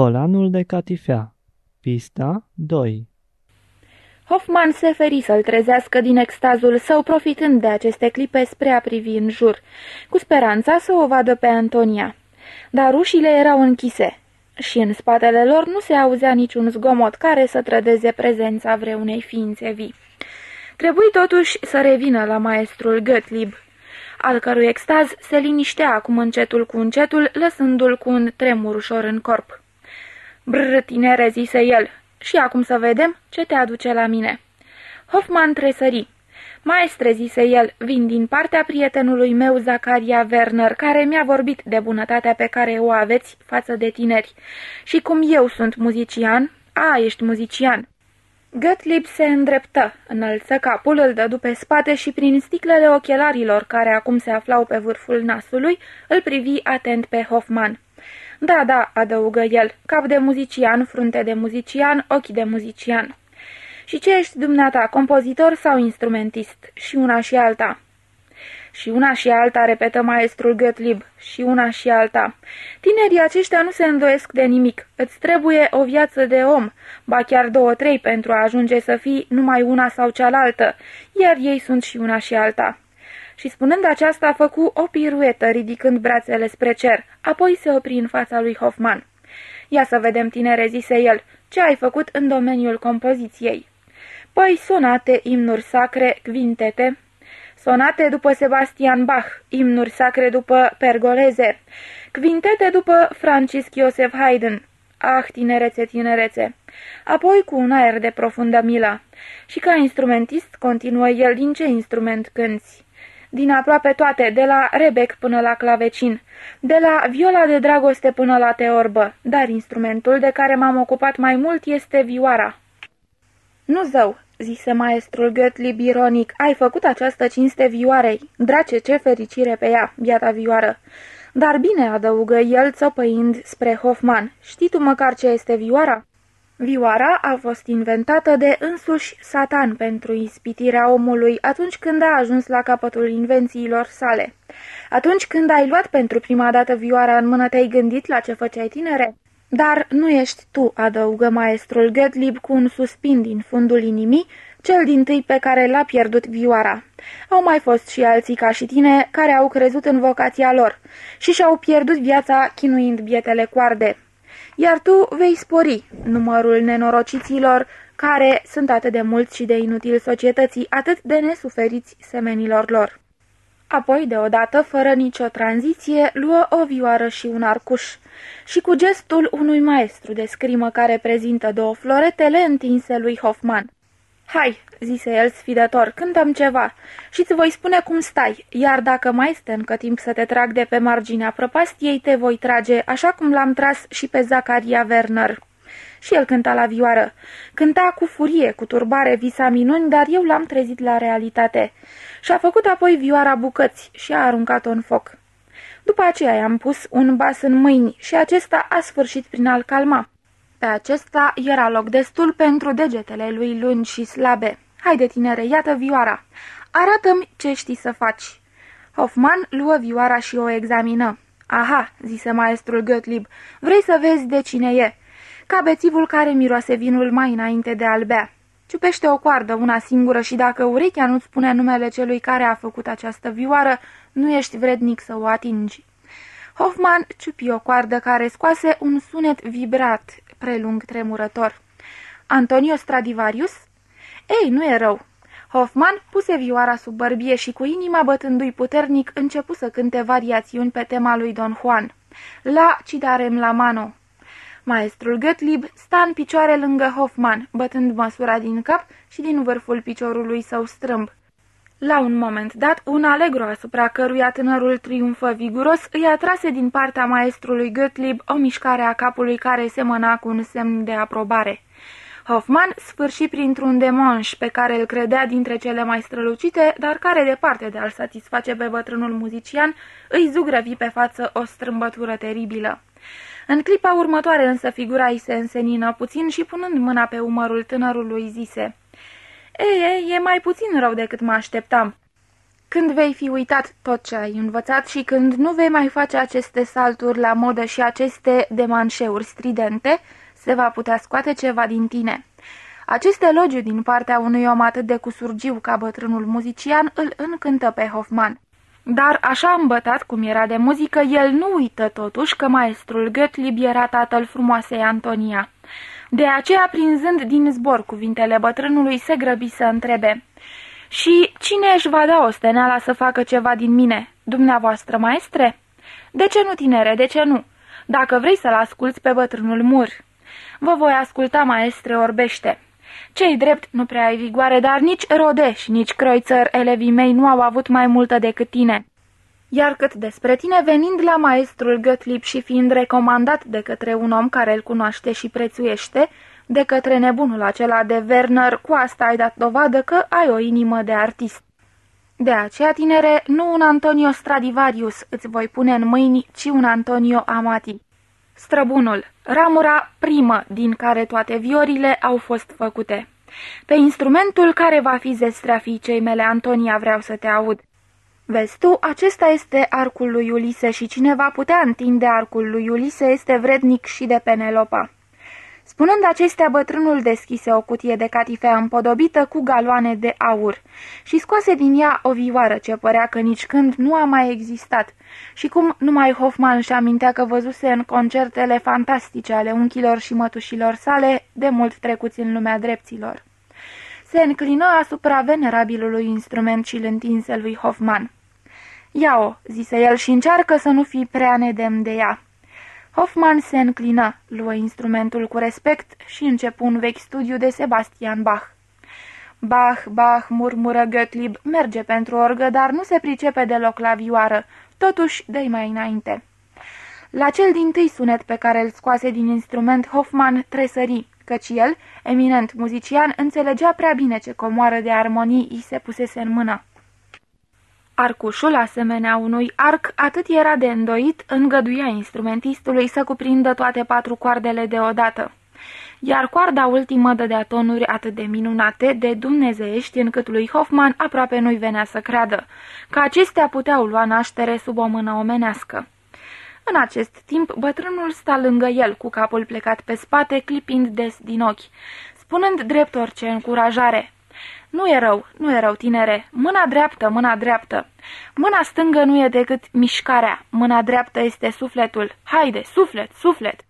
Colanul de catifea Pista 2 Hoffman se feri să-l trezească din extazul său, profitând de aceste clipe spre a privi în jur, cu speranța să o vadă pe Antonia. Dar ușile erau închise și în spatele lor nu se auzea niciun zgomot care să trădeze prezența vreunei ființe vii. Trebuie totuși să revină la maestrul Gottlieb, al cărui extaz se liniștea acum încetul cu încetul, lăsându-l cu un tremur ușor în corp. Brr, tinere, zise el, și acum să vedem ce te aduce la mine. Hoffman tresări. Maestre, zise el, vin din partea prietenului meu, Zacaria Werner, care mi-a vorbit de bunătatea pe care o aveți față de tineri. Și cum eu sunt muzician, a, ești muzician. Gottlieb se îndreptă, înălță capul, îl dădu pe spate și prin sticlele ochelarilor care acum se aflau pe vârful nasului, îl privi atent pe Hoffman. Da, da, adăugă el, cap de muzician, frunte de muzician, ochi de muzician. Și ce ești dumneata, compozitor sau instrumentist? Și una și alta. Și una și alta, repetă maestrul Gottlieb, și una și alta. Tinerii aceștia nu se îndoiesc de nimic. Îți trebuie o viață de om, ba chiar două-trei pentru a ajunge să fii numai una sau cealaltă, iar ei sunt și una și alta și spunând aceasta a făcut o piruetă ridicând brațele spre cer, apoi se opri în fața lui Hoffman. Ia să vedem, tinere, zise el, ce ai făcut în domeniul compoziției. Păi sonate, imnuri sacre, quintete, sonate după Sebastian Bach, imnuri sacre după Pergoleze, quintete după Francisc Joseph Haydn. Ah, tinerețe, tinerețe! Apoi cu un aer de profundă milă. Și ca instrumentist, continuă el, din ce instrument cânți? Din aproape toate, de la rebec până la clavecin, de la viola de dragoste până la teorbă, dar instrumentul de care m-am ocupat mai mult este vioara. Nu zău, zise maestrul Gottlieb ironic, ai făcut această cinste vioarei. Drace, ce fericire pe ea, biata vioară. Dar bine, adăugă el, țopăind spre Hoffman, știi tu măcar ce este vioara? Vioara a fost inventată de însuși Satan pentru ispitirea omului atunci când a ajuns la capătul invențiilor sale. Atunci când ai luat pentru prima dată vioara în mână, te-ai gândit la ce făceai tinere? Dar nu ești tu, adăugă maestrul Gottlieb cu un suspin din fundul inimii, cel din tâi pe care l-a pierdut vioara. Au mai fost și alții ca și tine care au crezut în vocația lor și și-au pierdut viața chinuind bietele coarde iar tu vei spori numărul nenorociților care sunt atât de mulți și de inutil societății, atât de nesuferiți semenilor lor. Apoi, deodată, fără nicio tranziție, luă o vioară și un arcuș și cu gestul unui maestru de scrimă care prezintă două florete, le întinse lui Hoffman. Hai, zise el sfidător, cântăm ceva și îți voi spune cum stai, iar dacă mai este încă timp să te trag de pe marginea prăpastiei, te voi trage, așa cum l-am tras și pe Zacaria Werner. Și el cânta la vioară. Cânta cu furie, cu turbare, visa minuni, dar eu l-am trezit la realitate. Și-a făcut apoi vioara bucăți și a aruncat-o în foc. După aceea i-am pus un bas în mâini și acesta a sfârșit prin a-l calma. Pe acesta era loc destul pentru degetele lui lungi și slabe. Haide, tinere, iată vioara. Arată-mi ce știi să faci." Hoffman luă vioara și o examină. Aha," zise maestrul Gottlieb, vrei să vezi de cine e?" Ca bețivul care miroase vinul mai înainte de a bea. Ciupește o coardă, una singură, și dacă urechea nu-ți spune numele celui care a făcut această vioară, nu ești vrednic să o atingi. Hoffman ciupi o coardă care scoase un sunet vibrat, prelung tremurător. Antonio Stradivarius? Ei, nu e rău. Hoffman puse vioara sub bărbie și cu inima bătându-i puternic începu să cânte variațiuni pe tema lui Don Juan. La Cidarem la mano. Maestrul Gottlieb sta în picioare lângă Hoffman, bătând măsura din cap și din vârful piciorului său strâmb. La un moment dat, un alegru asupra căruia tânărul triumfă viguros îi atrase din partea maestrului Gottlieb o mișcare a capului care semăna cu un semn de aprobare. Hoffman sfârși printr-un demonș pe care îl credea dintre cele mai strălucite, dar care, departe de a-l satisface pe bătrânul muzician, îi zugrăvi pe față o strâmbătură teribilă. În clipa următoare însă figura îi se însenină puțin și punând mâna pe umărul tânărului zise – ei, ei, e mai puțin rău decât mă așteptam. Când vei fi uitat tot ce ai învățat și când nu vei mai face aceste salturi la modă și aceste demanșeuri stridente, se va putea scoate ceva din tine. Acest elogiu din partea unui om atât de cusurgiu ca bătrânul muzician îl încântă pe Hoffman. Dar așa îmbătat cum era de muzică, el nu uită totuși că maestrul Gottlieb era tatăl frumoasei Antonia. De aceea, prinzând din zbor cuvintele bătrânului, se grăbi să întrebe. Și cine își va da osteneala să facă ceva din mine? Dumneavoastră, maestre? De ce nu, tinere, de ce nu? Dacă vrei să-l asculți pe bătrânul mur. Vă voi asculta, maestre, orbește. Cei drept nu prea ai vigoare, dar nici Rodeș, nici Croițăr, elevii mei, nu au avut mai multă decât tine. Iar cât despre tine, venind la maestrul Gottlieb și fiind recomandat de către un om care îl cunoaște și prețuiește, de către nebunul acela de Werner, cu asta ai dat dovadă că ai o inimă de artist. De aceea, tinere, nu un Antonio Stradivarius îți voi pune în mâini, ci un Antonio Amati. Străbunul, ramura primă din care toate viorile au fost făcute. Pe instrumentul care va fi zestrea fiicei mele, Antonia, vreau să te aud. Vezi tu, acesta este arcul lui Ulise și cine va putea întinde arcul lui Ulise este vrednic și de Penelopa. Spunând acestea, bătrânul deschise o cutie de catifea împodobită cu galoane de aur și scoase din ea o vioară ce părea că nici când nu a mai existat și cum numai Hoffman își amintea că văzuse în concertele fantastice ale unchilor și mătușilor sale de mult trecuți în lumea dreptilor. Se înclină asupra venerabilului instrument și îl întinse lui Hoffman. Ia-o, zise el, și încearcă să nu fii prea nedemn de ea. Hoffman se înclină, luă instrumentul cu respect și începu un vechi studiu de Sebastian Bach. Bach, Bach, murmură Gottlieb, merge pentru orgă, dar nu se pricepe deloc la vioară, totuși dă mai înainte. La cel din tâi sunet pe care îl scoase din instrument, Hoffman tresări, căci el, eminent muzician, înțelegea prea bine ce comoară de armonii îi se pusese în mână. Arcușul, asemenea unui arc, atât era de îndoit, îngăduia instrumentistului să cuprindă toate patru coardele deodată. Iar coarda ultimă dădea tonuri atât de minunate, de dumnezeiești, încât lui Hoffman aproape nu-i venea să creadă, că acestea puteau lua naștere sub o mână omenească. În acest timp, bătrânul sta lângă el, cu capul plecat pe spate, clipind des din ochi, spunând drept orice încurajare. Nu e rău, nu e rău, tinere. Mâna dreaptă, mâna dreaptă. Mâna stângă nu e decât mișcarea. Mâna dreaptă este sufletul. Haide, suflet, suflet!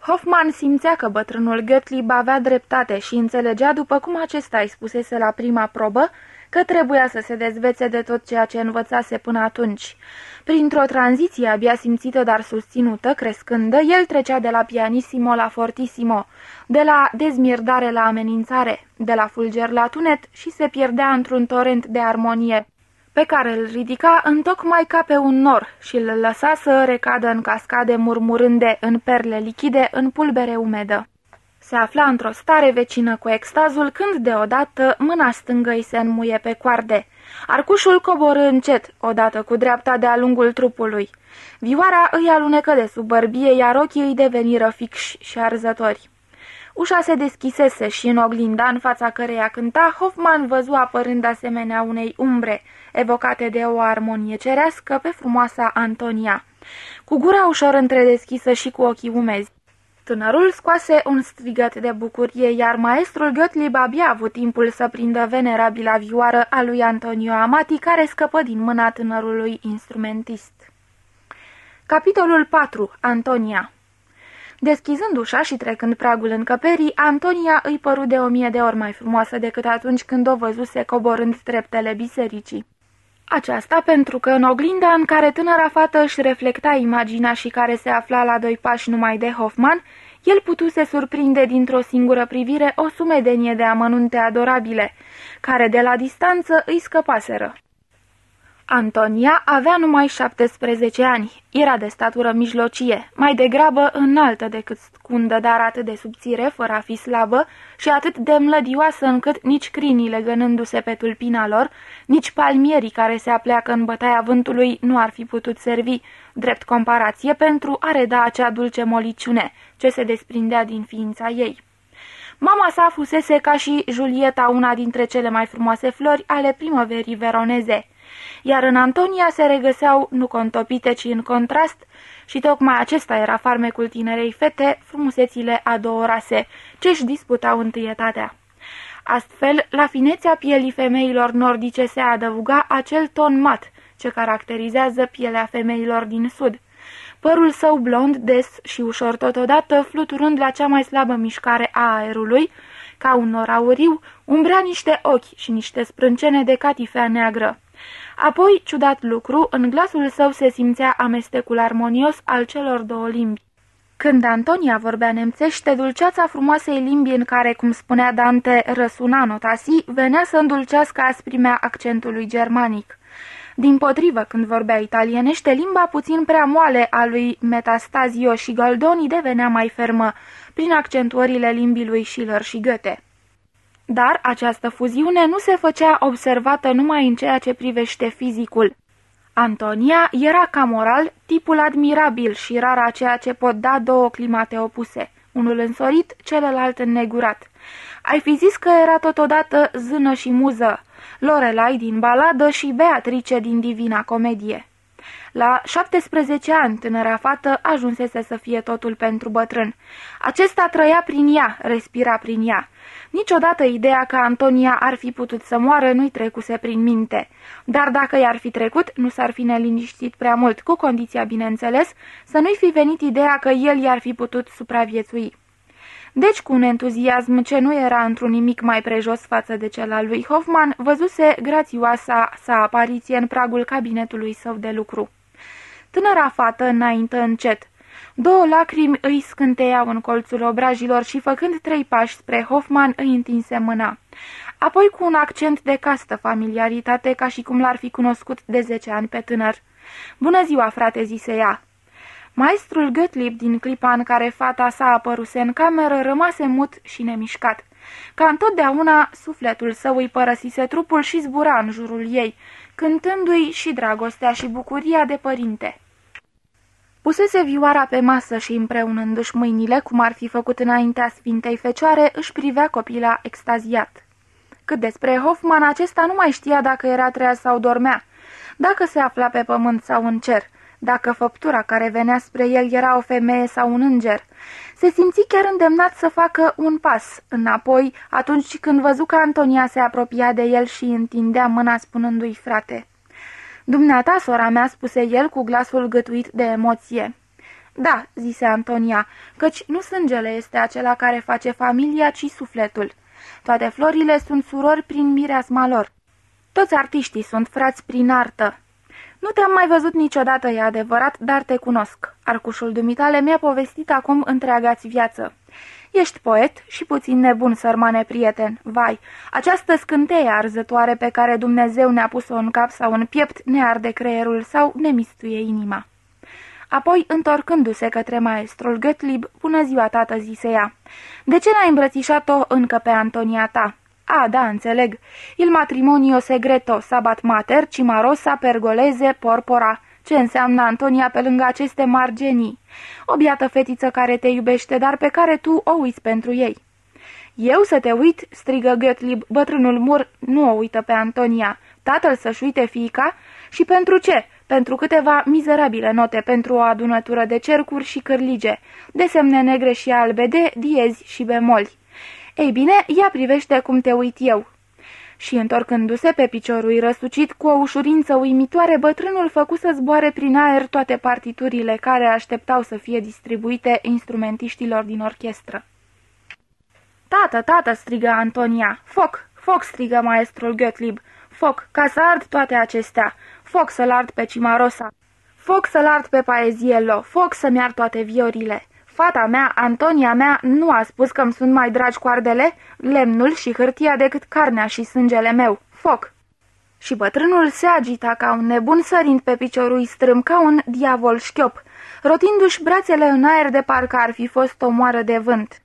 Hoffman simțea că bătrânul Gottlieb avea dreptate și înțelegea, după cum acesta îi spusese la prima probă, că trebuia să se dezvețe de tot ceea ce învățase până atunci. Printr-o tranziție abia simțită, dar susținută, crescândă, el trecea de la pianissimo la fortissimo, de la dezmierdare la amenințare, de la fulger la tunet și se pierdea într-un torent de armonie, pe care îl ridica întocmai ca pe un nor și îl lăsa să recadă în cascade murmurânde, în perle lichide, în pulbere umedă. Se afla într-o stare vecină cu extazul când deodată mâna stângă îi se înmuie pe coarde. Arcușul coborâ încet, odată cu dreapta de-a lungul trupului. Vioara îi alunecă de sub bărbie, iar ochii îi deveniră fixi și arzători. Ușa se deschisese și în oglinda în fața căreia cânta, Hoffman văzu apărând asemenea unei umbre, evocate de o armonie cerească pe frumoasa Antonia, cu gura ușor întredeschisă și cu ochii umezi. Tânărul scoase un strigăt de bucurie, iar maestrul Gottlieb abia a avut timpul să prindă venerabila vioară a lui Antonio Amati, care scăpă din mâna tânărului instrumentist. Capitolul 4. Antonia Deschizând ușa și trecând pragul încăperii, Antonia îi păru de o mie de ori mai frumoasă decât atunci când o văzuse coborând treptele bisericii. Aceasta pentru că în oglinda în care tânăra fată își reflecta imaginea și care se afla la doi pași numai de Hoffman, el putuse surprinde dintr-o singură privire o sumedenie de amănunte adorabile, care de la distanță îi scăpaseră. Antonia avea numai 17 ani. Era de statură mijlocie, mai degrabă înaltă decât scundă, dar atât de subțire, fără a fi slabă, și atât de mlădioasă încât nici crinii legănându-se pe tulpina lor, nici palmierii care se apleacă în bătaia vântului nu ar fi putut servi, drept comparație, pentru a reda acea dulce moliciune ce se desprindea din ființa ei. Mama sa fusese ca și Julieta una dintre cele mai frumoase flori ale primăverii veroneze, iar în Antonia se regăseau nu contopite, ci în contrast, și tocmai acesta era farmecul tinerei fete, frumusețile a două rase, ce își disputau întâietatea. Astfel, la finețea pielii femeilor nordice se adăuga acel ton mat, ce caracterizează pielea femeilor din sud. Părul său blond, des și ușor totodată, fluturând la cea mai slabă mișcare a aerului, ca un nor auriu, umbrea niște ochi și niște sprâncene de catifea neagră. Apoi, ciudat lucru, în glasul său se simțea amestecul armonios al celor două limbi. Când Antonia vorbea nemțește, dulceața frumoasei limbi în care, cum spunea Dante, răsuna notasi, venea să îndulcească asprimea accentului germanic. Din potrivă, când vorbea italienește, limba puțin prea moale a lui Metastazio și Goldoni devenea mai fermă, prin accentuările limbii lui Schiller și Goethe. Dar această fuziune nu se făcea observată numai în ceea ce privește fizicul. Antonia era ca moral tipul admirabil și rar a ceea ce pot da două climate opuse, unul însorit, celălalt înnegurat. Ai fi zis că era totodată zână și muză, Lorelai din baladă și Beatrice din Divina Comedie. La 17 ani, tânăra fată ajunsese să fie totul pentru bătrân. Acesta trăia prin ea, respira prin ea. Niciodată ideea că Antonia ar fi putut să moară nu-i trecuse prin minte. Dar dacă i-ar fi trecut, nu s-ar fi neliniștit prea mult, cu condiția, bineînțeles, să nu-i fi venit ideea că el i-ar fi putut supraviețui. Deci, cu un entuziasm ce nu era într-un nimic mai prejos față de cel al lui Hoffman, văzuse grațioasa sa apariție în pragul cabinetului său de lucru. Tânăra fată înaintă încet. Două lacrimi îi scânteiau în colțul obrajilor și, făcând trei pași spre Hoffman, îi întinse mâna. Apoi, cu un accent de castă familiaritate, ca și cum l-ar fi cunoscut de zece ani pe tânăr. Bună ziua, frate, zise ea. Maestrul Gottlieb din clipa în care fata sa apăruse în cameră rămase mut și nemișcat. Ca întotdeauna, sufletul său îi părăsise trupul și zbura în jurul ei, cântându-i și dragostea și bucuria de părinte. Pusese vioara pe masă și împreunându-și mâinile, cum ar fi făcut înaintea Sfintei Fecioare, își privea copila extaziat. Cât despre Hoffman, acesta nu mai știa dacă era treaz sau dormea, dacă se afla pe pământ sau în cer, dacă făptura care venea spre el era o femeie sau un înger. Se simți chiar îndemnat să facă un pas înapoi atunci când văzu că Antonia se apropia de el și întindea mâna spunându-i frate. Dumneata, sora mea, spuse el cu glasul gătuit de emoție. Da, zise Antonia, căci nu sângele este acela care face familia, ci sufletul. Toate florile sunt surori prin mireasma lor. Toți artiștii sunt frați prin artă. Nu te-am mai văzut niciodată, e adevărat, dar te cunosc. Arcușul dumitale mi-a povestit acum întreaga-ți viață. Ești poet și puțin nebun, sărmane prieten. Vai, această scânteie arzătoare pe care Dumnezeu ne-a pus-o în cap sau în piept ne arde creierul sau ne mistuie inima. Apoi, întorcându-se către maestrul Gottlieb, bună ziua, tată, zise ea. De ce n-ai îmbrățișat-o încă pe Antonia ta? A, da, înțeleg. Il matrimonio segreto, sabat mater, cimarosa, pergoleze, porpora. Ce înseamnă Antonia pe lângă aceste margenii? O biată fetiță care te iubește, dar pe care tu o uiți pentru ei. Eu să te uit, strigă Gottlieb, bătrânul mur nu o uită pe Antonia. Tatăl să-și uite fiica? Și pentru ce? Pentru câteva mizerabile note pentru o adunătură de cercuri și cârlige, de semne negre și albe, de diezi și bemoli. Ei bine, ea privește cum te uit eu." Și întorcându-se pe piciorul răsucit cu o ușurință uimitoare, bătrânul făcu să zboare prin aer toate partiturile care așteptau să fie distribuite instrumentiștilor din orchestră. Tată, tată!" strigă Antonia. Foc, foc!" strigă maestrul Gottlieb. Foc, ca să ard toate acestea. Foc să-l ard pe Cimarosa. Foc să-l ard pe Paeziello. Foc să-mi ard toate viorile. Fata mea, Antonia mea, nu a spus că îmi sunt mai dragi coardele, lemnul și hârtia decât carnea și sângele meu. Foc! Și bătrânul se agita ca un nebun sărind pe piciorul strâm ca un diavol șchiop, rotindu-și brațele în aer de parcă ar fi fost o moară de vânt.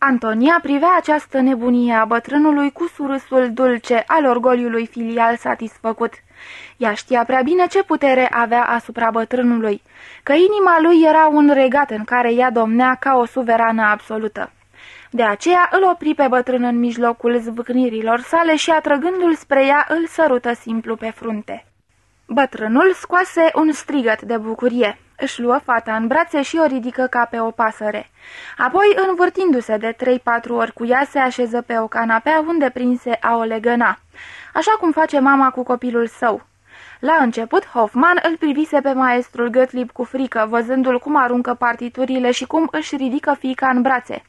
Antonia privea această nebunie a bătrânului cu surâsul dulce al orgoliului filial satisfăcut. Ea știa prea bine ce putere avea asupra bătrânului, că inima lui era un regat în care ea domnea ca o suverană absolută. De aceea îl opri pe bătrân în mijlocul zvâcnirilor sale și, atrăgându-l spre ea, îl sărută simplu pe frunte. Bătrânul scoase un strigăt de bucurie. Își luă fata în brațe și o ridică ca pe o pasăre. Apoi, învârtindu-se de trei-patru ori cu ea, se așeză pe o canapea unde prinse a o legăna, așa cum face mama cu copilul său. La început, Hoffman îl privise pe maestrul Gottlieb cu frică, văzându-l cum aruncă partiturile și cum își ridică fiica în brațe.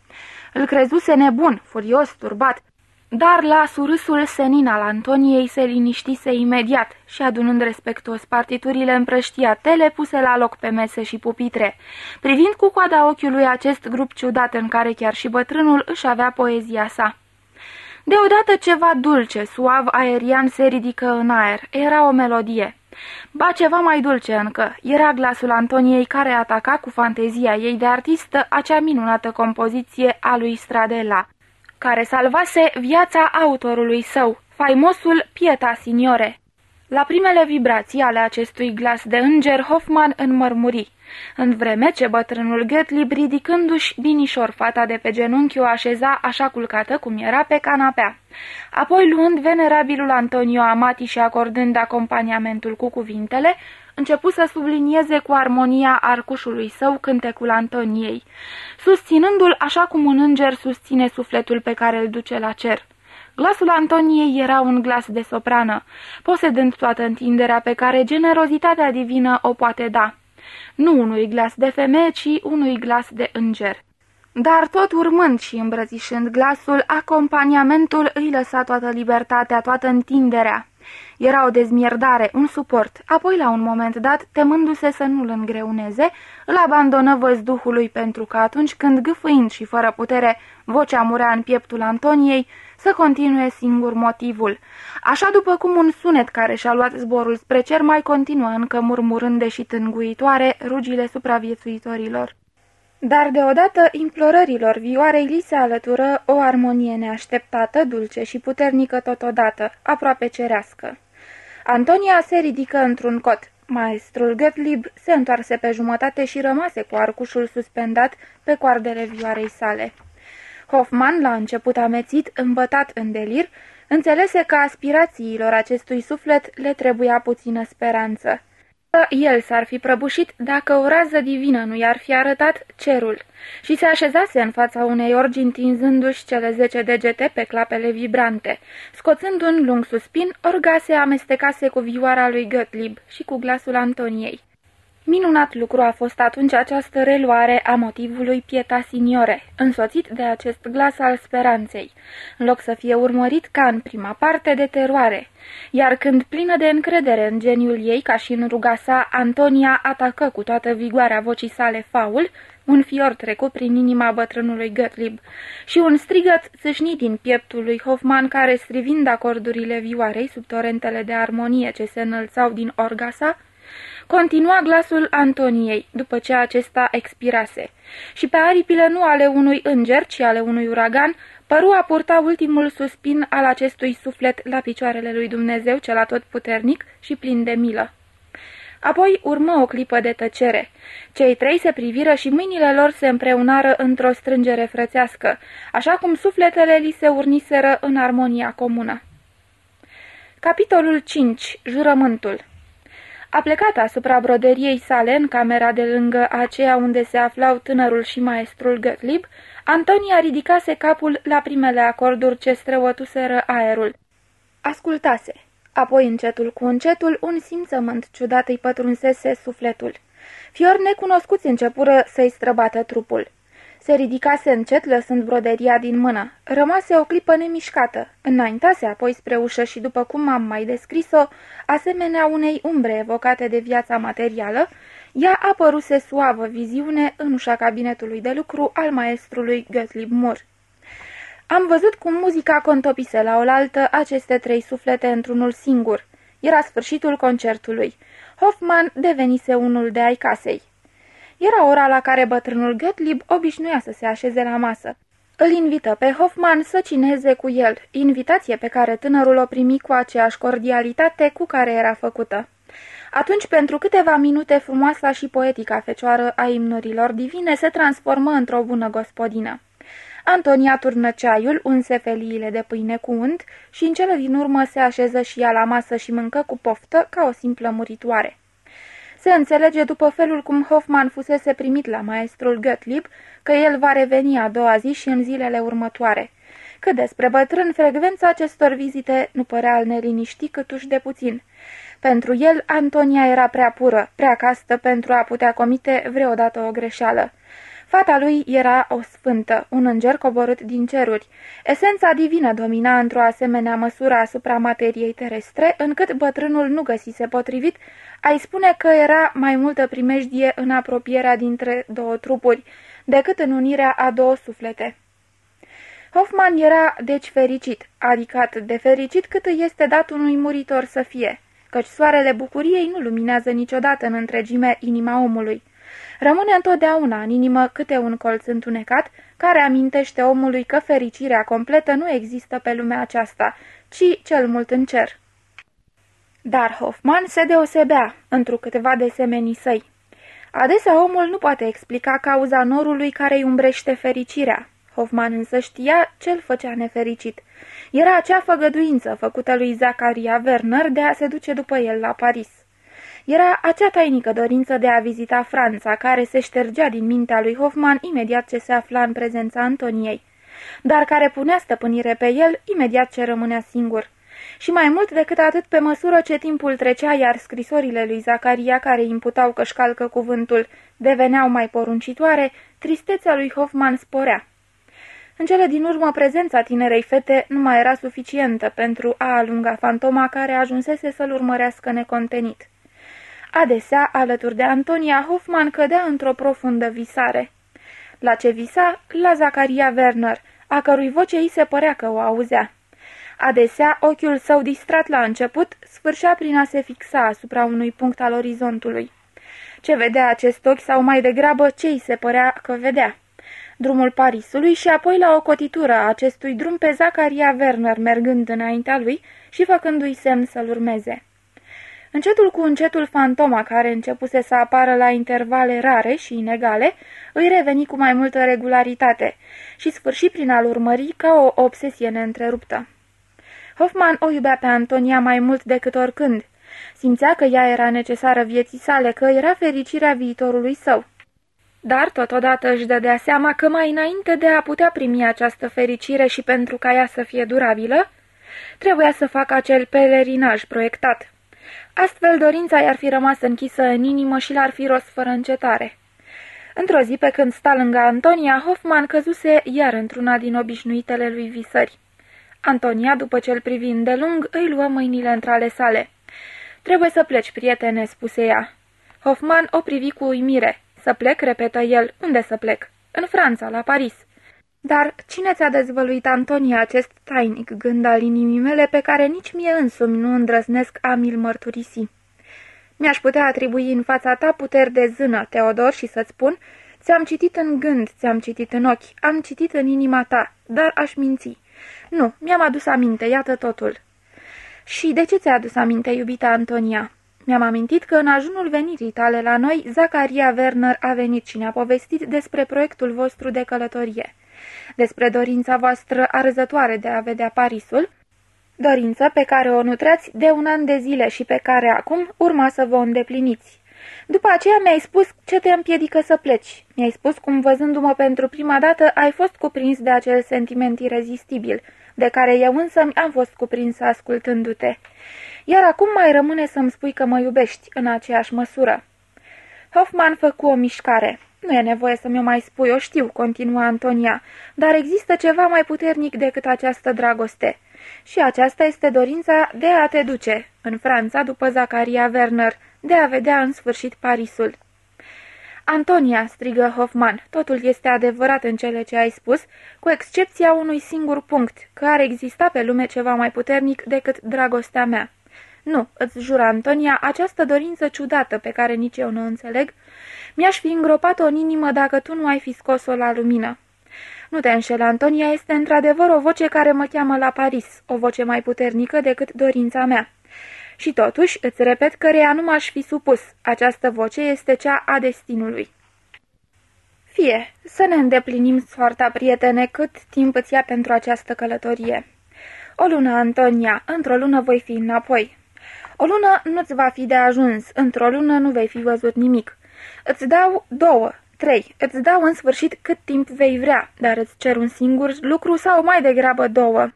Îl crezuse nebun, furios, turbat, dar la surâsul senin al Antoniei se liniștise imediat și adunând respectuos partiturile împrăștiate, le puse la loc pe mese și pupitre, privind cu coada ochiului acest grup ciudat în care chiar și bătrânul își avea poezia sa. Deodată ceva dulce, suav, aerian se ridică în aer. Era o melodie. Ba ceva mai dulce încă. Era glasul Antoniei care ataca cu fantezia ei de artistă acea minunată compoziție a lui Stradella care salvase viața autorului său, faimosul Pieta Signore. La primele vibrații ale acestui glas de înger, Hoffman înmărmuri, în vreme ce bătrânul Gottlieb, ridicându-și binișor fata de pe genunchi, o așeza așa culcată cum era pe canapea. Apoi, luând venerabilul Antonio Amati și acordând acompaniamentul cu cuvintele, începu să sublinieze cu armonia arcușului său cântecul Antoniei, susținându-l așa cum un înger susține sufletul pe care îl duce la cer. Glasul Antoniei era un glas de soprană, posedând toată întinderea pe care generozitatea divină o poate da. Nu unui glas de femeie, ci unui glas de înger. Dar tot urmând și îmbrățișând glasul, acompaniamentul îi lăsa toată libertatea, toată întinderea. Era o dezmierdare, un suport, apoi la un moment dat, temându-se să nu-l îngreuneze, îl abandonă văzduhului pentru că atunci când, gâfâind și fără putere, vocea murea în pieptul Antoniei, să continue singur motivul. Așa după cum un sunet care și-a luat zborul spre cer mai continuă încă murmurând și tânguitoare rugile supraviețuitorilor. Dar deodată implorărilor vioarei li se alătură o armonie neașteptată, dulce și puternică totodată, aproape cerească. Antonia se ridică într-un cot. Maestrul Gottlieb se întoarse pe jumătate și rămase cu arcușul suspendat pe coardele vioarei sale. Hoffman, la început amețit, îmbătat în delir, înțelese că aspirațiilor acestui suflet le trebuia puțină speranță. El s-ar fi prăbușit dacă o rază divină nu i-ar fi arătat cerul și se așezase în fața unei orgi întinzându-și cele zece degete pe clapele vibrante. Scoțând un lung suspin, orga se amestecase cu vioara lui Gottlieb și cu glasul Antoniei. Minunat lucru a fost atunci această reluare a motivului Pieta Signore, însoțit de acest glas al speranței, în loc să fie urmărit ca în prima parte de teroare. Iar când, plină de încredere în geniul ei, ca și în ruga sa, Antonia atacă cu toată vigoarea vocii sale faul, un fior trecut prin inima bătrânului Gottlieb și un strigăt țâșnit din pieptul lui Hoffman care, strivind acordurile vioarei sub torentele de armonie ce se înălțau din orga sa, Continua glasul Antoniei, după ce acesta expirase, și pe aripile nu ale unui înger, ci ale unui uragan, păru a purta ultimul suspin al acestui suflet la picioarele lui Dumnezeu cel atotputernic și plin de milă. Apoi urmă o clipă de tăcere. Cei trei se priviră și mâinile lor se împreunară într-o strângere frățească, așa cum sufletele li se urniseră în armonia comună. Capitolul 5. Jurământul a plecat asupra broderiei sale în camera de lângă aceea unde se aflau tânărul și maestrul Gottlieb, Antonia ridicase capul la primele acorduri ce străvătuseră aerul. Ascultase. Apoi, încetul cu încetul, un simțământ ciudat îi pătrunsese sufletul. Fiori necunoscuți începură să-i străbată trupul. Se ridicase încet, lăsând broderia din mână. Rămase o clipă nemișcată. Înaintase apoi spre ușă și, după cum am mai descris-o, asemenea unei umbre evocate de viața materială, ea apăruse suavă viziune în ușa cabinetului de lucru al maestrului Gottlieb Moore. Am văzut cum muzica contopise la oaltă aceste trei suflete într-unul singur. Era sfârșitul concertului. Hoffman devenise unul de ai casei. Era ora la care bătrânul Gottlieb obișnuia să se așeze la masă. Îl invită pe Hoffman să cineze cu el, invitație pe care tânărul o primi cu aceeași cordialitate cu care era făcută. Atunci, pentru câteva minute, frumoasa și poetica fecioară a imnurilor divine se transformă într-o bună gospodină. Antonia turnă ceaiul, unse feliile de pâine cu unt și în cele din urmă se așeză și ea la masă și mâncă cu poftă ca o simplă muritoare. Se înțelege după felul cum Hoffman fusese primit la maestrul Gottlieb că el va reveni a doua zi și în zilele următoare. Cât despre bătrân, frecvența acestor vizite nu părea al neliniști câtuși de puțin. Pentru el, Antonia era prea pură, prea castă pentru a putea comite vreodată o greșeală. Fata lui era o sfântă, un înger coborât din ceruri. Esența divină domina într-o asemenea măsură asupra materiei terestre, încât bătrânul nu găsise potrivit ai spune că era mai multă primejdie în apropierea dintre două trupuri, decât în unirea a două suflete. Hoffman era deci fericit, adică de fericit cât îi este dat unui muritor să fie, căci soarele bucuriei nu luminează niciodată în întregime inima omului. Rămâne întotdeauna în inimă câte un colț întunecat, care amintește omului că fericirea completă nu există pe lumea aceasta, ci cel mult în cer. Dar Hoffman se deosebea, într-o câteva de semenii săi. Adesea omul nu poate explica cauza norului care îi umbrește fericirea. Hoffman însă știa ce îl făcea nefericit. Era acea făgăduință făcută lui Zacharia Werner de a se duce după el la Paris. Era acea tainică dorință de a vizita Franța, care se ștergea din mintea lui Hoffman imediat ce se afla în prezența Antoniei, dar care punea stăpânire pe el imediat ce rămânea singur. Și mai mult decât atât, pe măsură ce timpul trecea, iar scrisorile lui Zacaria, care imputau că-și calcă cuvântul, deveneau mai poruncitoare, tristețea lui Hoffman sporea. În cele din urmă, prezența tinerei fete nu mai era suficientă pentru a alunga fantoma care ajunsese să-l urmărească necontenit. Adesea, alături de Antonia, Hoffman cădea într-o profundă visare. La ce visa? La Zacaria Werner, a cărui voce îi se părea că o auzea. Adesea, ochiul său distrat la început sfârșea prin a se fixa asupra unui punct al orizontului. Ce vedea acest ochi sau mai degrabă ce îi se părea că vedea? Drumul Parisului și apoi la o cotitură a acestui drum pe Zacaria Werner mergând înaintea lui și făcându-i semn să-l urmeze. Încetul cu încetul fantoma care începuse să apară la intervale rare și inegale, îi reveni cu mai multă regularitate și sfârși prin a-l urmări ca o obsesie neîntreruptă. Hoffman o iubea pe Antonia mai mult decât oricând. Simțea că ea era necesară vieții sale, că era fericirea viitorului său. Dar totodată își dădea seama că mai înainte de a putea primi această fericire și pentru ca ea să fie durabilă, trebuia să facă acel pelerinaj proiectat. Astfel, dorința i-ar fi rămas închisă în inimă și l-ar fi rost fără încetare. Într-o zi, pe când sta lângă Antonia, Hoffman căzuse iar într-una din obișnuitele lui visări. Antonia, după ce îl privi îndelung, îi luă mâinile între ale sale. Trebuie să pleci, prietene," spuse ea. Hoffman o privi cu uimire. Să plec?" repetă el. Unde să plec?" În Franța, la Paris." Dar cine ți-a dezvăluit, Antonia, acest tainic gând al inimii mele pe care nici mie însumi nu îndrăznesc a mi-l mărturisi? Mi-aș putea atribui în fața ta puteri de zână, Teodor, și să-ți spun, ți-am citit în gând, ți-am citit în ochi, am citit în inima ta, dar aș minți. Nu, mi-am adus aminte, iată totul. Și de ce ți-a adus aminte, iubita Antonia? Mi-am amintit că în ajunul venirii tale la noi, Zacaria Werner a venit și ne-a povestit despre proiectul vostru de călătorie, despre dorința voastră arzătoare de a vedea Parisul, dorință pe care o nutreați de un an de zile și pe care acum urma să vă îndepliniți. După aceea mi-ai spus ce te împiedică să pleci. Mi-ai spus cum, văzându-mă pentru prima dată, ai fost cuprins de acel sentiment irezistibil, de care eu însă am fost cuprins ascultându-te. Iar acum mai rămâne să-mi spui că mă iubești în aceeași măsură. Hoffman făcu o mișcare. Nu e nevoie să mi-o mai spui, o știu, continua Antonia, dar există ceva mai puternic decât această dragoste. Și aceasta este dorința de a te duce, în Franța, după Zacaria Werner, de a vedea în sfârșit Parisul. Antonia, strigă Hoffman, totul este adevărat în cele ce ai spus, cu excepția unui singur punct, că ar exista pe lume ceva mai puternic decât dragostea mea. Nu, îți jur, Antonia, această dorință ciudată pe care nici eu nu o înțeleg, mi-aș fi îngropat-o în inimă dacă tu nu ai fi scos-o la lumină. Nu te înșel, Antonia, este într-adevăr o voce care mă cheamă la Paris, o voce mai puternică decât dorința mea. Și totuși, îți repet că rea nu m-aș fi supus. Această voce este cea a destinului. Fie, să ne îndeplinim soarta, prietene, cât timp îți ia pentru această călătorie. O lună, Antonia, într-o lună voi fi înapoi. O lună nu-ți va fi de ajuns, într-o lună nu vei fi văzut nimic. Îți dau două, trei, îți dau în sfârșit cât timp vei vrea, dar îți cer un singur lucru sau mai degrabă două.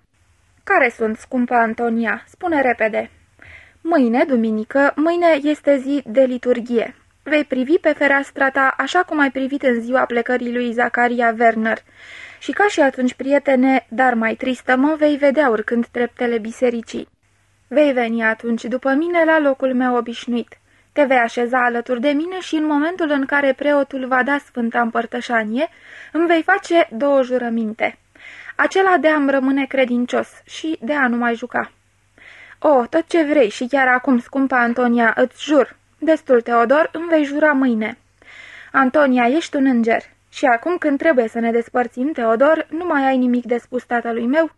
Care sunt, scumpă Antonia? Spune repede. Mâine, duminică, mâine este zi de liturghie. Vei privi pe fereastra ta așa cum ai privit în ziua plecării lui Zacaria Werner. Și ca și atunci, prietene, dar mai tristă, mă vei vedea urcând treptele bisericii. Vei veni atunci după mine la locul meu obișnuit. Te vei așeza alături de mine și în momentul în care preotul va da sfânta împărtășanie, îmi vei face două jurăminte. Acela de a-mi rămâne credincios și de a nu mai juca. O, tot ce vrei și chiar acum, scumpa Antonia, îți jur. Destul, Teodor, îmi vei jura mâine. Antonia, ești un înger. Și acum când trebuie să ne despărțim, Teodor, nu mai ai nimic de spus tatălui meu?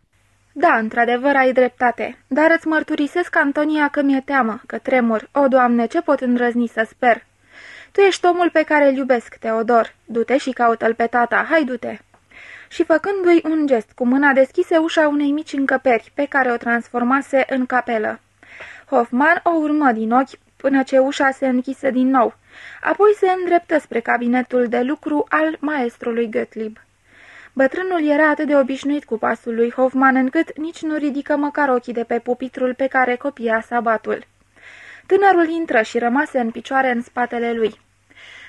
Da, într-adevăr ai dreptate, dar îți mărturisesc, Antonia, că mi-e teamă, că tremur. O, Doamne, ce pot îndrăzni să sper? Tu ești omul pe care îl iubesc, Teodor. Du-te și caută-l pe tata, hai du-te. Și făcându-i un gest, cu mâna deschise ușa unei mici încăperi, pe care o transformase în capelă. Hoffman o urmă din ochi până ce ușa se închise din nou. Apoi se îndreptă spre cabinetul de lucru al maestrului Gottlieb. Bătrânul era atât de obișnuit cu pasul lui Hoffman încât nici nu ridică măcar ochii de pe pupitrul pe care copia sabatul. Tânărul intră și rămase în picioare în spatele lui.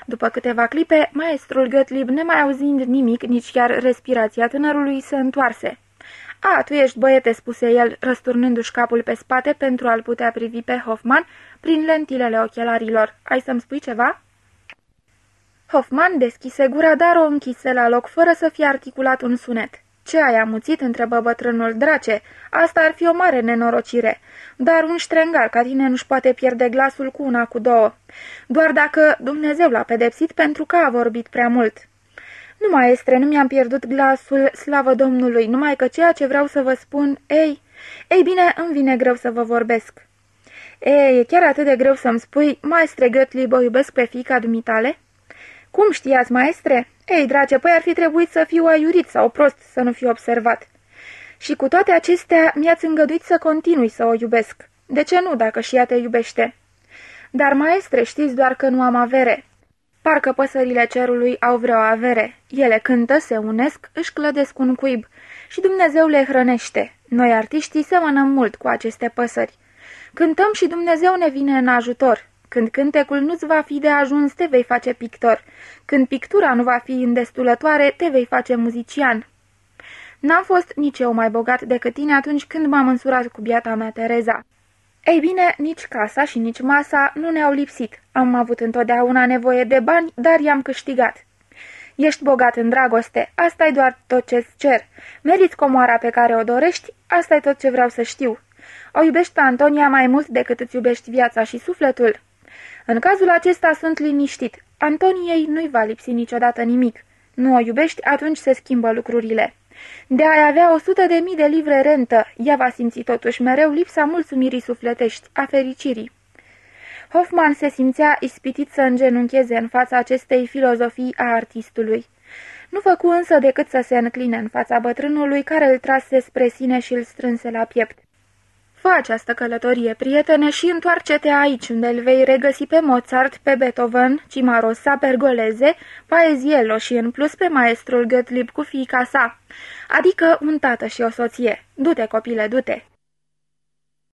După câteva clipe, maestrul Gottlieb, nemai auzind nimic, nici chiar respirația tânărului, se întoarse. A, tu ești băiete," spuse el, răsturnându-și capul pe spate pentru a-l putea privi pe Hoffman prin lentilele ochelarilor. Ai să-mi spui ceva?" Hoffman deschise gura, dar o închise la loc, fără să fie articulat un sunet. Ce ai amuțit?" întrebă bătrânul drace. Asta ar fi o mare nenorocire. Dar un ștrengar ca tine nu-și poate pierde glasul cu una, cu două. Doar dacă Dumnezeu l-a pedepsit pentru că a vorbit prea mult." Nu, maestre, nu mi-am pierdut glasul, slavă Domnului, numai că ceea ce vreau să vă spun, ei, ei bine, îmi vine greu să vă vorbesc." Ei, e chiar atât de greu să-mi spui, maestre Göttlieb, o iubesc pe fiica dumitale?" Cum știați, maestre? Ei, drage, păi ar fi trebuit să fiu aiurit sau prost să nu fiu observat. Și cu toate acestea mi-ați îngăduit să continui să o iubesc. De ce nu, dacă și ea te iubește? Dar, maestre, știți doar că nu am avere. Parcă păsările cerului au vreo avere. Ele cântă, se unesc, își clădesc un cuib și Dumnezeu le hrănește. Noi, artiștii, semănăm mult cu aceste păsări. Cântăm și Dumnezeu ne vine în ajutor. Când cântecul nu-ți va fi de ajuns, te vei face pictor. Când pictura nu va fi îndestulătoare, te vei face muzician. N-am fost nici eu mai bogat decât tine atunci când m-am însurat cu biata mea Tereza. Ei bine, nici casa și nici masa nu ne-au lipsit. Am avut întotdeauna nevoie de bani, dar i-am câștigat. Ești bogat în dragoste, asta e doar tot ce-ți cer. Meriți comoara pe care o dorești, asta e tot ce vreau să știu. O iubești pe Antonia mai mult decât îți iubești viața și sufletul? În cazul acesta sunt liniștit. Antoniei nu-i va lipsi niciodată nimic. Nu o iubești, atunci se schimbă lucrurile. De a avea o sută de mii de livre rentă, ea va simți totuși mereu lipsa mulțumirii sufletești, a fericirii. Hoffman se simțea ispitit să îngenuncheze în fața acestei filozofii a artistului. Nu făcu însă decât să se încline în fața bătrânului care îl trase spre sine și îl strânse la piept. Fă această călătorie, prietene, și întoarce-te aici, unde îl vei regăsi pe Mozart, pe Beethoven, Cimarosa, Pergoleze, Paeziello și în plus pe maestrul Gottlieb cu fiica sa, adică un tată și o soție. Du-te, copile, du-te!